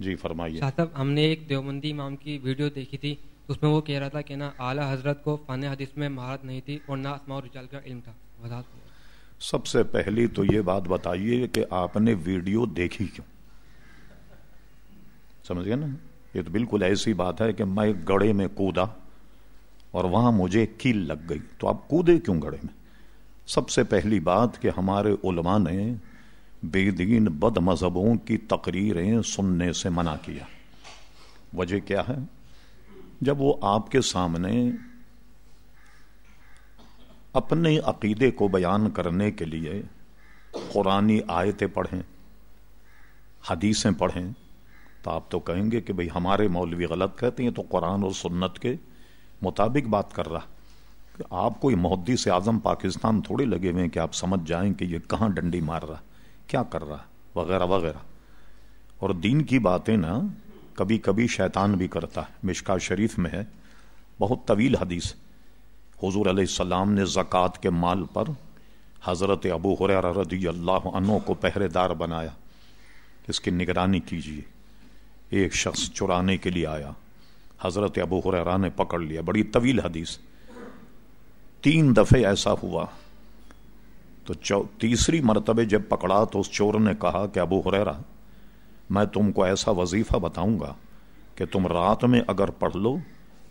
جی فرمائیے۔ شاہ صاحب ہم نے ایک دیوبندی امام کی ویڈیو دیکھی تھی اس میں وہ کہہ رہا تھا کہ نا اعلیٰ حضرت کو فن حدیث میں مہارت نہیں تھی اور نہ اسماء و رجال کا علم تھا۔ وضاحت۔ سب سے پہلی تو یہ بات بتائیے کہ آپ نے ویڈیو دیکھی کیوں؟ سمجھ گئے نا؟ یہ تو بالکل ایسی بات ہے کہ میں گڑے میں کودا اور وہاں مجھے کیل لگ گئی۔ تو آپ کودے کیوں گڑے میں؟ سب سے پہلی بات کہ ہمارے علماء نے بے دین بد مذہبوں کی تقریریں سننے سے منع کیا۔ وجہ کیا ہے؟ جب وہ آپ کے سامنے اپنے عقیدے کو بیان کرنے کے لیے قرآنی آیتیں پڑھیں، حدیثیں پڑھیں، تو آپ تو کہیں گے کہ بھئی ہمارے مولوی غلط کہتے ہیں تو قرآن اور سنت کے مطابق بات کر رہا۔ کہ آپ کوئی محدث اعظم پاکستان تھوڑے لگے ہوئے ہیں کہ آپ سمجھ جائیں کہ یہ کہاں ڈنڈی مار رہا۔ کیا کر رہا وغیرہ وغیرہ۔ اور دین کی باتیں نا کبھی کبھی شیطان بھی کرتا ہے۔ مشکا شریف میں ہے۔ بہت طویل حدیث۔ حضور علیہ السلام نے زکوٰۃ کے مال پر حضرت ابو حریرہ رضی اللہ عنہ کو پہرے دار بنایا۔ اس کی نگرانی کیجیے ایک شخص چرانے کے لیے آیا۔ حضرت ابو حریرہ نے پکڑ لیا۔ بڑی طویل حدیث۔ تین دفعے ایسا ہوا۔ تو چو تیسری مرتبہ جب پکڑا تو اس چور نے کہا کہ ابو حریرہ میں تم کو ایسا وظیفہ بتاؤں گا کہ تم رات میں اگر پڑھ لو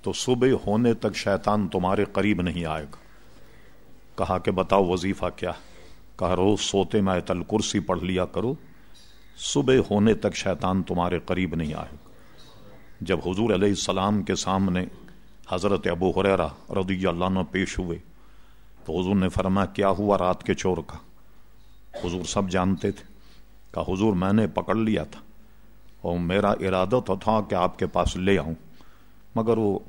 تو صبح ہونے تک شیطان تمہارے قریب نہیں آئے گا۔ کہا کہ بتاؤ وظیفہ کیا؟ کہا، روز سوتے میں تل کرسی پڑھ لیا کرو، صبح ہونے تک شیطان تمہارے قریب نہیں آئے گا۔ جب حضور علیہ السلام کے سامنے حضرت ابو حریرہ رضی اللہ عنہ پیش ہوئے تو حضور نے فرمایا، کیا ہوا رات کے چور کا؟ حضور سب جانتے تھے۔ کہا، حضور، میں نے پکڑ لیا تھا اور میرا ارادہ تو تھا کہ آپ کے پاس لے آؤں، مگر وہ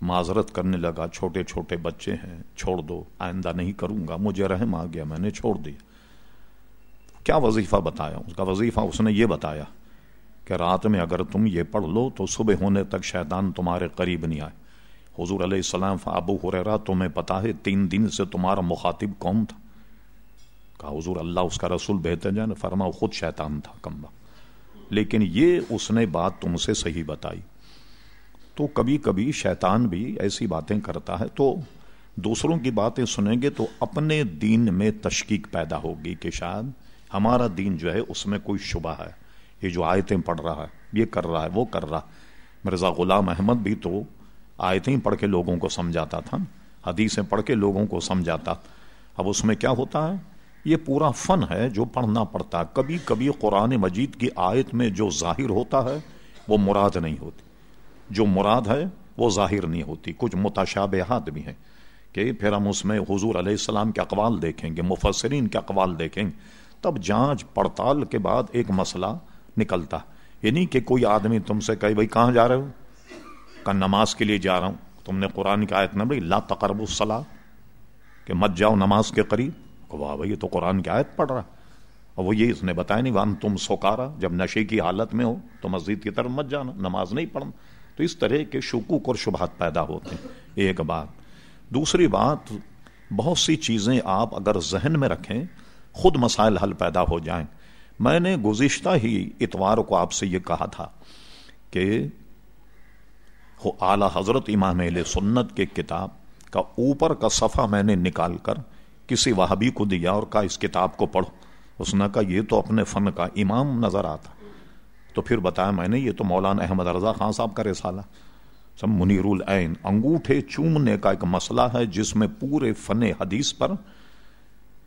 معذرت کرنے لگا، چھوٹے چھوٹے بچے ہیں، چھوڑ دو، آئندہ نہیں کروں گا، مجھے رحم آ گیا، میں نے چھوڑ دیا۔ کیا وظیفہ بتایا؟ اس کا وظیفہ اس نے یہ بتایا کہ رات میں اگر تم یہ پڑھ لو تو صبح ہونے تک شیطان تمہارے قریب نہیں آئے۔ حضور علیہ السلام ابو حریرہ تمہیں پتا ہے تین دن سے تمہارا مخاطب کون تھا۔ کہا، حضور اللہ، اس کا رسول بہتر جان فرما خود شیطان تھا کمبا۔ لیکن یہ اس نے بات تم سے صحیح بتائی۔ تو کبھی کبھی شیطان بھی ایسی باتیں کرتا ہے۔ تو دوسروں کی باتیں سنیں گے تو اپنے دین میں تشکیق پیدا ہوگی کہ شاید ہمارا دین جو ہے، اس میں کوئی شبہ ہے۔ یہ جو آیتیں پڑھ رہا ہے، یہ کر رہا ہے، وہ کر رہا مرزا غلام احمد بھی تو آیتیں پڑھ کے لوگوں کو سمجھاتا تھا، حدیثیں پڑھ کے لوگوں کو سمجھاتا۔ اب اس میں کیا ہوتا ہے؟ یہ پورا فن ہے جو پڑھنا پڑتا۔ ہے کبھی کبھی قرآن مجید کی آیت میں جو ظاہر ہوتا ہے، وہ مراد نہیں ہوتی۔ جو مراد ہے، وہ ظاہر نہیں ہوتی۔ کچھ متشابہات بھی ہیں کہ پھر ہم اس میں حضور علیہ السلام کے اقوال دیکھیں گے، مفسرین کے اقوال دیکھیں گے، تب جانچ پڑتال کے بعد ایک مسئلہ نکلتا۔ یعنی کہ کوئی آدمی تم سے کہے، بھائی، کہاں جا رہے ہو؟ کہ نماز کے لیے جا رہا ہوں۔ تم نے قرآن کی آیت نہ بھائی لا تقرب الصلاح کہ مت جاؤ نماز کے قریب۔ واہ بھائی، یہ تو قرآن کی آیت پڑھ رہا اور وہ یہ اس نے بتایا نہیں، وان تم سوکارا جب نشے کی حالت میں ہو تو مسجد کی طرف مت جانا، نماز نہیں پڑھنا۔ تو اس طرح کے شکوک اور شبہات پیدا ہوتے ہیں۔ ایک بات۔ دوسری بات، بہت سی چیزیں آپ اگر ذہن میں رکھیں، خود مسائل حل پیدا ہو جائیں۔ میں نے گزشتہ ہی اتوار کو آپ سے یہ کہا تھا کہ اعلی حضرت امام علیہ سنت کے کتاب کا اوپر کا صفحہ میں نے نکال کر کسی وہابی کو دیا اور کہا، اس کتاب کو پڑھو۔ اس نے کہا، یہ تو اپنے فن کا امام نظر آتا۔ تو پھر بتایا میں نے، یہ تو مولانا احمد رضا خان صاحب کا رسالہ۔ سب منیر العین، انگوٹھے چومنے کا ایک مسئلہ ہے جس میں پورے فن حدیث پر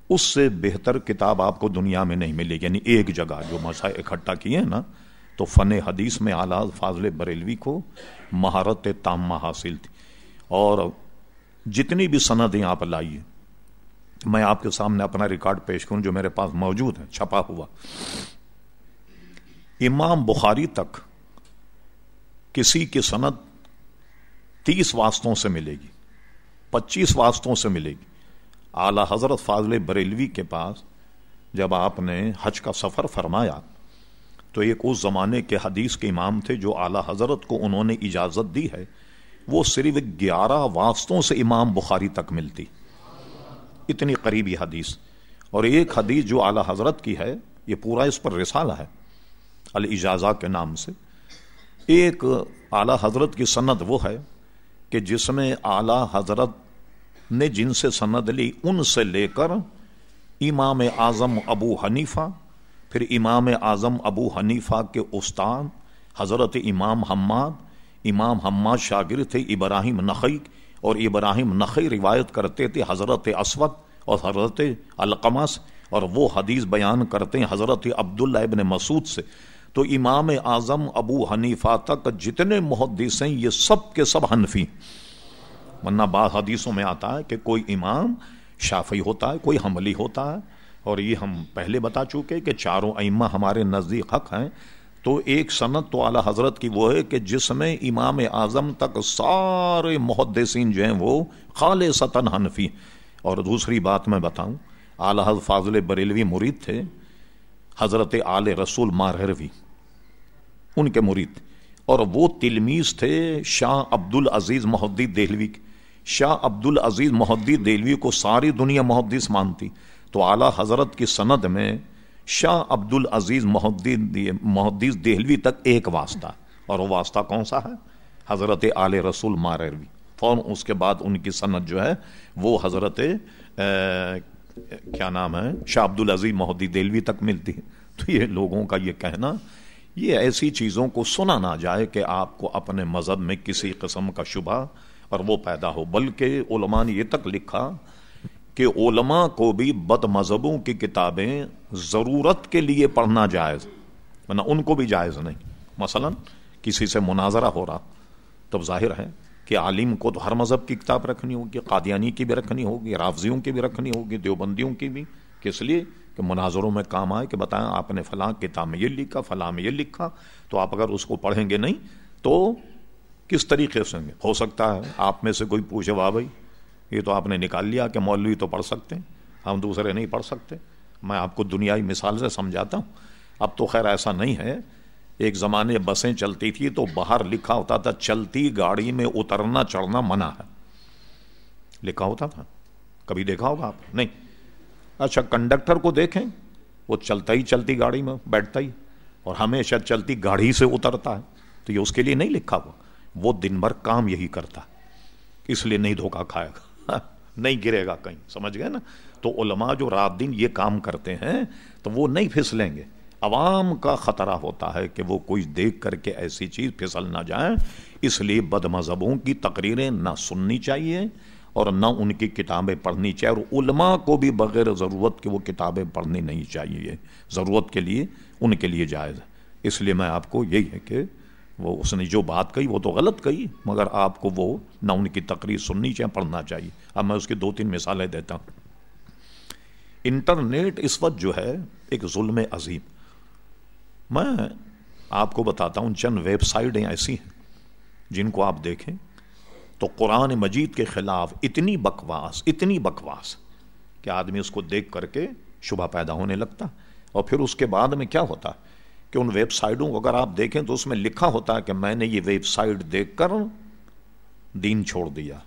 اس سے بہتر کتاب آپ کو دنیا میں نہیں ملے یعنی ایک جگہ جو مسائل اکٹھا کیے نا تو فن حدیث میں اعلیٰ فاضل بریلوی کو مہارت تامہ حاصل تھی۔ اور جتنی بھی سندیں آپ لائیے میں آپ کے سامنے اپنا ریکارڈ پیش کروں جو میرے پاس موجود ہے چھپا ہوا۔ امام بخاری تک کسی کی سند تیس واسطوں سے ملے گی، پچیس واسطوں سے ملے گی۔ اعلی حضرت فاضل بریلوی کے پاس جب آپ نے حج کا سفر فرمایا تو ایک اس زمانے کے حدیث کے امام تھے جو اعلی حضرت کو انہوں نے اجازت دی ہے۔ وہ صرف گیارہ واسطوں سے امام بخاری تک ملتی۔ اتنی قریبی حدیث۔ اور ایک حدیث جو اعلی حضرت کی ہے، یہ پورا اس پر رسالہ ہے۔ الاجازہ کے نام سے۔ ایک اعلی حضرت کی سند وہ ہے کہ جس میں اعلی حضرت نے جن سے سند لی، ان سے لے کر امام اعظم ابو حنیفہ پھر امام اعظم ابو حنیفہ کے استاد، حضرت امام حماد امام حماد شاگرد تھے، ابراہیم نقی اور ابراہیم نقی روایت کرتے تھے حضرت اسود اور حضرت القمس اور وہ حدیث بیان کرتے ہیں حضرت عبداللہ ابن مسعود سے۔ تو امام اعظم ابو حنیفہ تک جتنے محدث ہیں، یہ سب کے سب حنفی ورنہ بعض حدیثوں میں آتا ہے کہ کوئی امام شافی ہوتا ہے، کوئی حملی ہوتا ہے اور یہ ہم پہلے بتا چکے کہ چاروں ائمہ ہمارے نزدیک حق ہیں، تو ایک صنعت تو اعلی حضرت کی وہ ہے کہ جس میں امام اعظم تک سارے محدثین جو ہیں وہ خال سطن حنفی اور دوسری بات میں بتاؤں، اعلی حضرت فاضل بریلوی مرید تھے، حضرت آل رسول مارہروی ان کے مرید۔ اور وہ تلمیز تھے شاہ عبد العزیز محدی دہلوی شاہ عبد العزیز محدی دہلوی کو ساری دنیا محدث مانتی۔ تو اعلی حضرت کی سند میں شاہ عبد العزیز محدث دہلوی تک ایک واسطہ۔ اور وہ واسطہ کون سا ہے؟ حضرت آل رسول مارہروی فوراً اس کے بعد ان کی سند جو ہے، وہ حضرت کیا نام ہے؟ شاہ عبد العزیز محدی دہلوی تک ملتی ہے۔ تو یہ لوگوں کا یہ کہنا، یہ ایسی چیزوں کو سنا نہ جائے کہ آپ کو اپنے مذہب میں کسی قسم کا شبہ اور وہ پیدا ہو۔ بلکہ علماء نے یہ تک لکھا کہ علماء کو بھی بد مذہبوں کی کتابیں ضرورت کے لیے پڑھنا جائز، ورنہ ان کو بھی جائز نہیں۔ مثلا کسی سے مناظرہ ہو رہا، تب ظاہر ہے کہ عالم کو تو ہر مذہب کی کتاب رکھنی ہوگی، قادیانی کی بھی رکھنی ہوگی، رافضیوں کی بھی رکھنی ہوگی، دیوبندیوں کی بھی۔ کس لیے؟ کہ مناظروں میں کام آئے کہ بتائیں آپ نے فلاں کتاب میں یہ لکھا، فلاں میں یہ لکھا، تو آپ اگر اس کو پڑھیں گے نہیں تو کس طریقے سے ہو سکتا ہے آپ میں سے کوئی پوچھے، واہ بھائی یہ تو آپ نے نکال لیا کہ مولوی تو پڑھ سکتے ہیں، ہم دوسرے نہیں پڑھ سکتے۔ میں آپ کو دنیائی مثال سے سمجھاتا ہوں۔ اب تو خیر ایسا نہیں ہے۔ ایک زمانے بسیں چلتی تھی تو باہر لکھا ہوتا تھا، چلتی گاڑی میں اترنا چڑھنا منع ہے۔ لکھا ہوتا تھا۔ کبھی دیکھا ہوگا آپ؟ نہیں۔ اچھا کنڈکٹر کو دیکھیں۔ وہ چلتا ہی چلتی گاڑی میں، بیٹھتا ہی۔ اور ہمیشہ چلتی گاڑی سے اترتا ہے۔ تو یہ اس کے لیے نہیں لکھا ہوا۔ وہ دن بھر کام یہی کرتا اس لیے نہیں دھوکا کھائے گا۔ نہیں گرے گا کہیں، سمجھ گئے نا؟ تو علماء جو رات دن یہ کام کرتے ہیں، تو وہ نہیں پھسلیں گے۔ عوام کا خطرہ ہوتا ہے کہ وہ کوئی دیکھ کر کے ایسی چیز پھسل نہ جائے اس لیے بد مذہبوں کی تقریریں نہ سننی چاہیے اور نہ ان کی کتابیں پڑھنی چاہیے۔ اور علماء کو بھی بغیر ضرورت کے وہ کتابیں پڑھنی نہیں چاہیے۔ ضرورت کے لیے، ان کے لیے جائز ہے۔ اس لیے میں آپ کو یہی ہے کہ وہ اس نے جو بات کہی وہ تو غلط کہی، مگر آپ کو وہ نہ ان کی تقریر سننی چاہیے، پڑھنا چاہیے۔ اب میں اس کی دو تین مثالیں دیتا ہوں۔ انٹرنیٹ اس وقت جو ہے ایک ظلم عظیم۔ میں آپ کو بتاتا ہوں، چند ویب سائٹیں ایسی ہیں جن کو آپ دیکھیں تو قرآن مجید کے خلاف اتنی بکواس اتنی بکواس کہ آدمی اس کو دیکھ کر کے شبہ پیدا ہونے لگتا۔ اور پھر اس کے بعد میں کیا ہوتا؟ کہ ان ویب سائٹوں کو اگر آپ دیکھیں تو اس میں لکھا ہوتا ہے کہ میں نے یہ ویب سائٹ دیکھ کر دین چھوڑ دیا،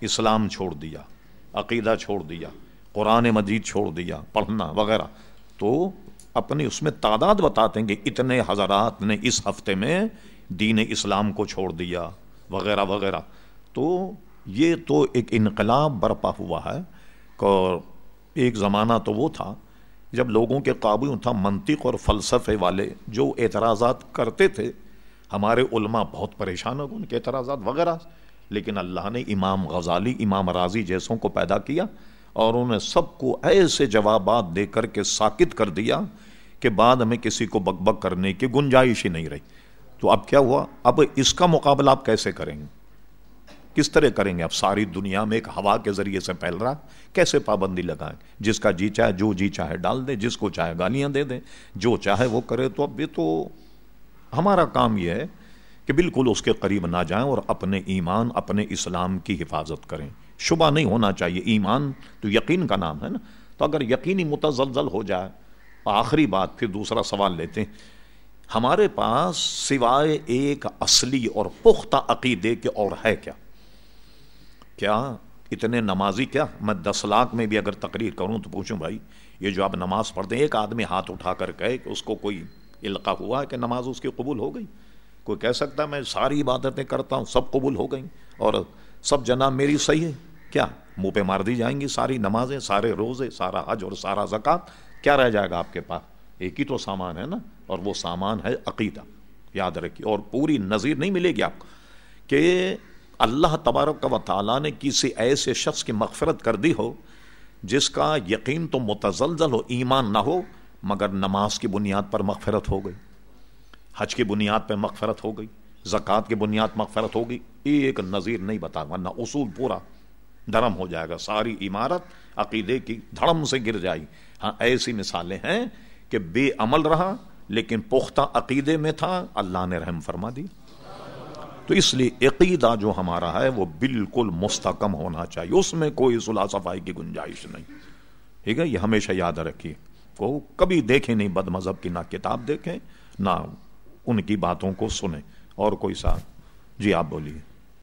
اسلام چھوڑ دیا، عقیدہ چھوڑ دیا، قرآن مجید چھوڑ دیا، پڑھنا وغیرہ۔ تو اپنی اس میں تعداد بتاتے ہیں کہ اتنے حضرات نے اس ہفتے میں دین اسلام کو چھوڑ دیا، وغیرہ وغیرہ۔ تو یہ تو ایک انقلاب برپا ہوا ہے، اور ایک زمانہ تو وہ تھا جب لوگوں کے قابو تھا منطق اور فلسفے والے جو اعتراضات کرتے تھے، ہمارے علماء بہت پریشان ہو گئے ان کے اعتراضات وغیرہ۔ لیکن اللہ نے امام غزالی، امام راضی جیسوں کو پیدا کیا اور انہیں سب کو ایسے جوابات دے کر کے ساکت کر دیا کہ بعد میں کسی کو بک بک کرنے کی گنجائش ہی نہیں رہی۔ تو اب کیا ہوا؟ اب اس کا مقابلہ آپ کیسے کریں گے؟ کس طرح کریں گے؟ اب ساری دنیا میں ایک ہوا کے ذریعے سے پھیل رہا کیسے پابندی لگائیں؟ جس کا جی چاہے، جو جی چاہے ڈال دے جس کو چاہے گالیاں دے دیں۔ جو چاہے وہ کرے تو اب یہ تو ہمارا کام یہ ہے کہ بالکل اس کے قریب نہ جائیں اور اپنے ایمان، اپنے اسلام کی حفاظت کریں۔ شبہ نہیں ہونا چاہیے۔ ایمان تو یقین کا نام ہے نا۔ تو اگر یقینی متزلزل ہو جائے، آخری بات، پھر دوسرا سوال لیتے ہیں۔ ہمارے پاس سوائے ایک اصلی اور پختہ عقیدے کے اور ہے کیا؟ کیا اتنے نمازی کیا؟ میں دس لاکھ میں بھی اگر تقریر کروں تو پوچھوں بھائی، یہ جو آپ نماز پڑھتے ہیں، ایک آدمی ہاتھ اٹھا کر کہے کہ اس کو کوئی علقہ ہوا ہے کہ نماز اس کی قبول ہو گئی؟ کوئی کہہ سکتا ہے میں ساری عبادتیں کرتا ہوں، سب قبول ہو گئیں اور سب جناب میری صحیح ہے؟ کیا منہ پہ مار دی جائیں گی ساری نمازیں، سارے روزے، سارا حج اور سارا زکوٰۃ؟ کیا رہ جائے گا آپ کے پاس؟ ایک ہی تو سامان ہے نا؟ اور وہ سامان ہے عقیدہ، یاد رکھیے، اور پوری نظیر نہیں ملے گی آپ کو کہ اللہ تبارک و تعالیٰ نے کسی ایسے شخص کی مغفرت کر دی ہو جس کا یقین تو متزلزل ہو، ایمان نہ ہو، مگر نماز کی بنیاد پر مغفرت ہو گئی۔ حج کی بنیاد پہ مغفرت ہو گئی، زکوٰۃ کی بنیاد مغفرت ہوگی ایک نظیر نہیں بتا ورنہ اصول پورا۔ دھرم ہو جائے گا، ساری عمارت عقیدے کی دھڑم سے گر جائے۔ ہاں ایسی مثالیں ہیں کہ بے عمل رہا لیکن پختہ عقیدے میں تھا، اللہ نے رحم فرما دی تو اس لیے عقیدہ جو ہمارا ہے وہ بالکل مستحکم ہونا چاہیے۔ اس میں کوئی صلاح صفائی کی گنجائش نہیں۔ ٹھیک ہے؟ یہ ہمیشہ یاد رکھیے۔ کو کبھی دیکھیں نہیں بد مذہب کی نہ کتاب دیکھیں، نہ ان کی باتوں کو سنیں۔ اور کوئی ساتھ جی آپ بولیے۔